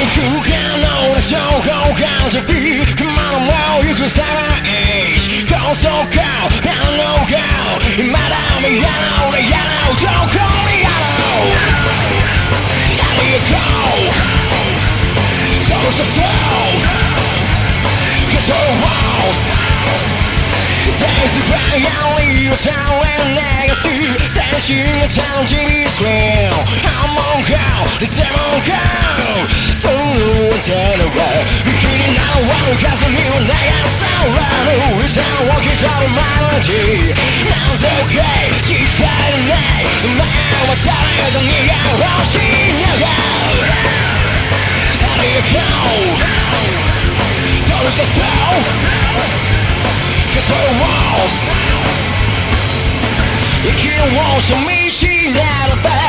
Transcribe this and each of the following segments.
に空間の俺と交換できる熊のも行くさらい同窓会なのか未だ見やら俺やらどこにやろう There you go Tell us yourself Get your house Days of reality, your town and legacy Sensing your town, Jimmy's real I'm on call, now one has a new day and sound right It's all walking down the melody Now it's okay, 期待のない前は誰と逃げ欲しいながありがとうそうそうそう Control walls 生きようし道ならば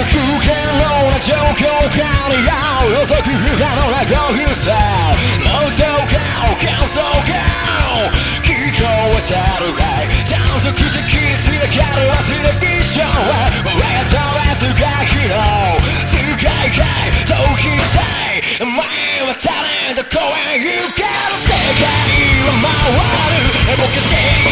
制御不可能な状況下に合う予測不可能な興奮さ妄想か感想か聞こえちゃるかい短足的につながる忘れビジョンは俺が飛べすがきの使いかい逃避したい前は誰どこへ行ける世界は回るボケて